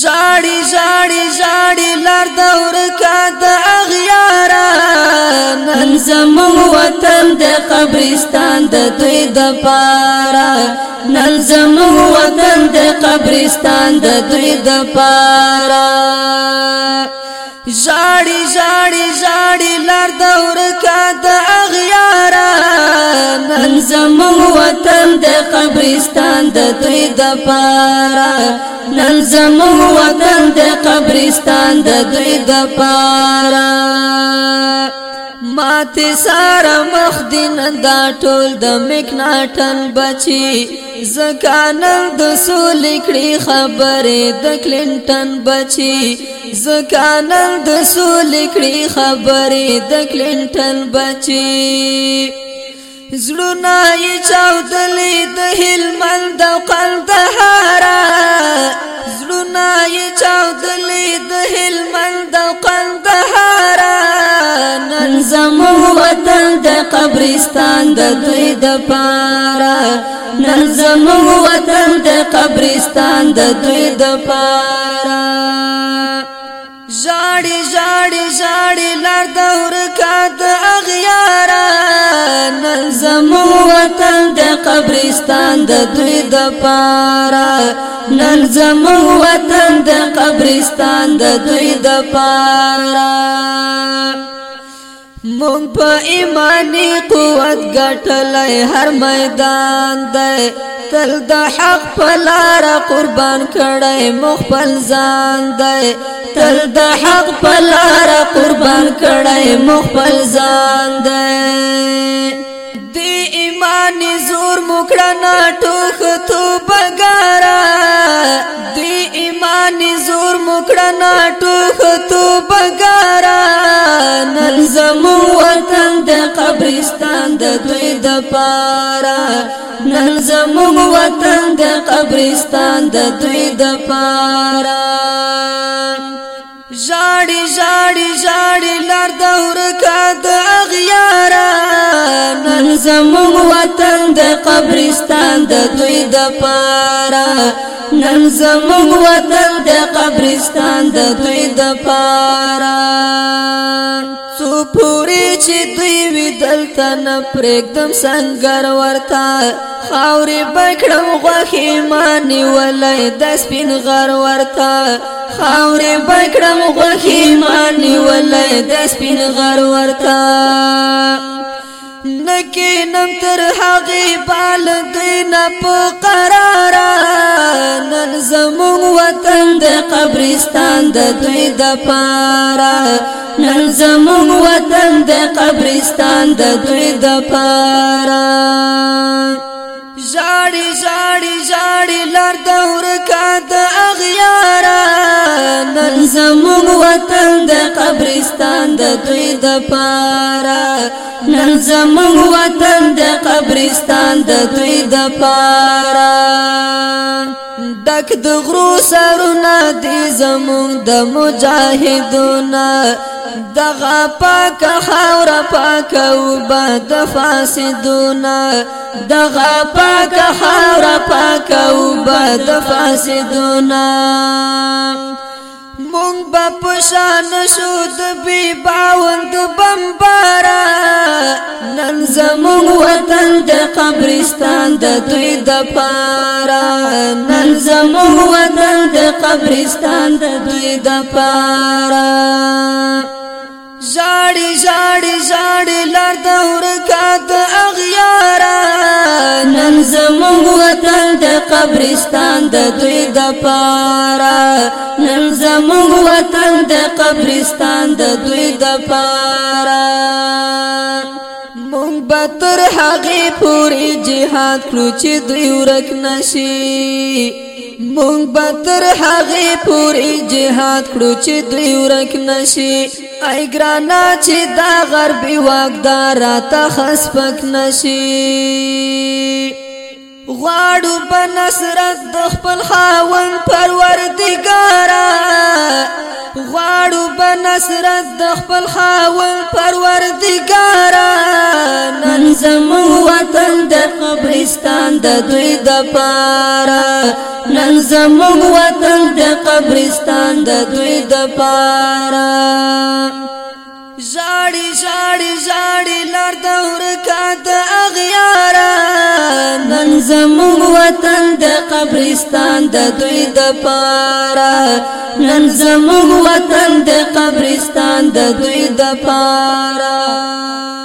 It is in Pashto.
ژاړي ژاړي ژاړي لار د ورکا د اغیارا نن زمون وطن د قبرستان د دوی د پارا نن زمون وطن د قبرستان د دوی د پارا ژاړي ژاړي ژاړي لار د ورکا د هم زمون وطن د قبرستان د دوی د پارا نن زمون وطن د قبرستان د دوی د پارا مات سارا مخ دین دا ټول د مکناټن بچي زکانل د سولې کړي خبره د کلینټن بچي زکانل د سولې کړي خبره د کلینټن بچي زړونه یې چاودلې د هلمند او قندهارا زړونه یې چاودلې د هلمند او قندهارا نن زموږ وطن د قبرستان د دوی د پارا نن زموږ وطن د قبرستان د دوی د پارا ژاړي ژاړي ژاړي لار د ورکا د قبرستان د دوی د پارا نن زمو وطن د قبرستان د دوی د پارا مونږ په ایمانی قوت ګټلای هر میدان دی تل د حق په لار قربان کړای مخبل ځان دی تل د حق په لار قربان کړای مخبل ځان دی باندې زور مکړه نا ټوخ تو بګارا دی ایمان زور مکړه نا ټوخ تو بګارا نن زمو وطن د قبرستان د دوی د پارا نن زمو وطن د قبرستان د دوی د پارا ژاړي ژاړي ژاړي لار د ورکا د اغیار زموږ وطن د قبرستان د دوی د پارا نن زموږ وطن د قبرستان د دوی د پارا څو پوری چې دوی ودل تن پرېګدم سنگر ورتا خاورې بکړم غوخي مانی ولای د سپین غر ورتا خاورې بکړم غوخي مانی ولای د سپین غر ورتا کې نن تر هغه بال دین په قرار نن زمون وطن د قبرستان د دوی د پارا نن زمون وطن د قبرستان د دوی د پارا ژاړي ژاړي ژاړي لار د ورکا د اغیارا وطن زموږ وطن د قبرستان د دوی د پاره نن زموږ وطن د قبرستان د دوی د پاره دک د غرو سرونه دي زمون د مجاهدونا دغه پاک خاور پاک او بد فاسدونا دغه پاک خاور پاک او بد فاسدونا مونږ به پشان شو د بی باوند بمبارا نن زمونږ وطن د قبرستان د دوی د پارا نن زمونږ وطن د قبرستان د دوی د پارا ژاړي ژاړي ژاړي لار د ورکات اغیار نن زمونږ وطن د قبرستان د دوی د پارا نن زمونږ وطن د قبرستان د دوی د پارا مونږ به تر هغې پورې جهاد کړو چې دوی ورک نشي مونږ به تر هغې پورې جهاد کړو چې دوی ورک نشي ای ګرانا چې دا غربي واکدار راته خسپک نشي غواړو په نصرت د خپل خاون پروردګارا غواړو په نصرت د خپل خاون پروردګارا نن زموږ قبرستان د دوی د پارا نن زموږ وطن د قبرستان د دوی د پارا ژاړي ژاړي ژاړي لار د ورکات اغیارا نن زموږ وطن د قبرستان د دوی د پارا نن زموږ وطن د قبرستان د دوی د پارا